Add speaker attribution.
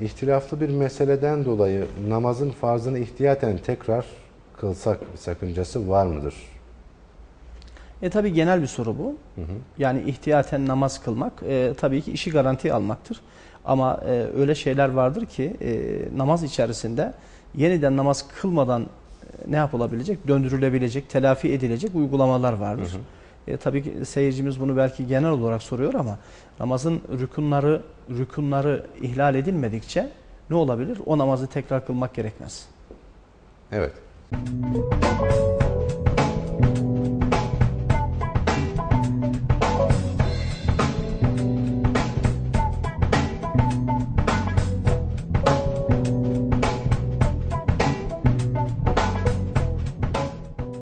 Speaker 1: İhtilaflı bir meseleden dolayı namazın farzını ihtiyaten tekrar kılsak bir sakıncası var mıdır?
Speaker 2: E tabi genel bir soru bu. Yani ihtiyaten namaz kılmak e, tabii ki işi garantiye almaktır. Ama e, öyle şeyler vardır ki e, namaz içerisinde yeniden namaz kılmadan e, ne yapılabilecek? Döndürülebilecek, telafi edilecek uygulamalar vardır. E, tabii ki seyircimiz bunu belki genel olarak soruyor ama namazın rükunları rükunları ihlal edilmedikçe ne olabilir? O namazı tekrar kılmak gerekmez.
Speaker 1: Evet.